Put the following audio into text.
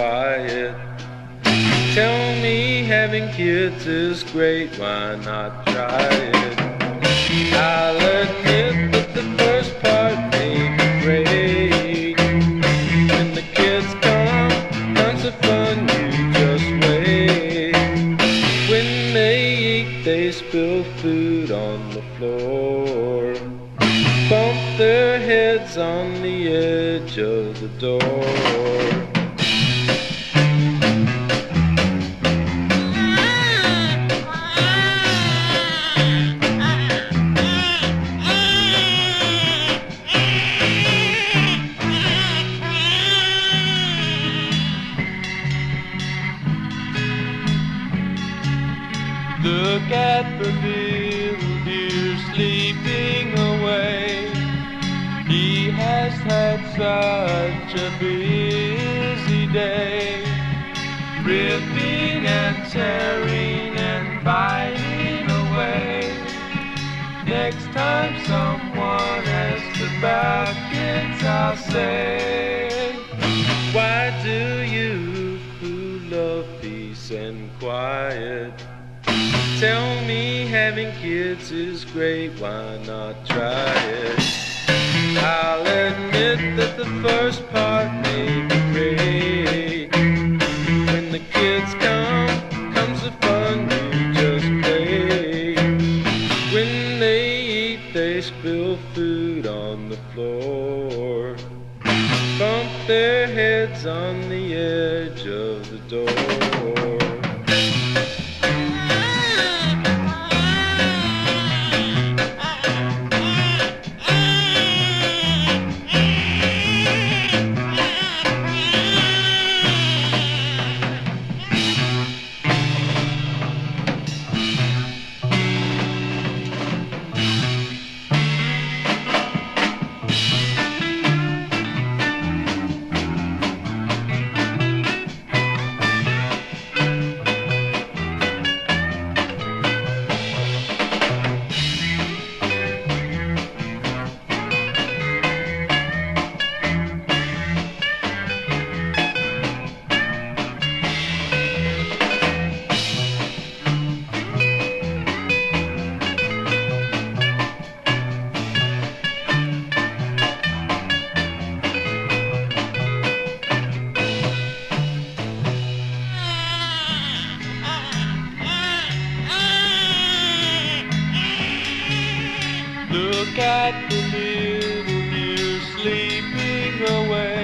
quiet. Tell me having kids is great, why not try it? I'll admit that the first part may be great. When the kids come, tons of fun, you just wait. When they eat, they spill food on the floor. Bump their heads on the edge of the door. At Verville here sleeping away. He has had such a busy day, ripping and tearing and biting away. Next time someone asks about kids, I'll say, Why do you who love peace and quiet? Tell me having kids is great, why not try it? I'll admit that the first part may be great. When the kids come, comes the fun, you just play. When they eat, they spill food on the floor. Bump their heads on the edge Look at the little deer sleeping away.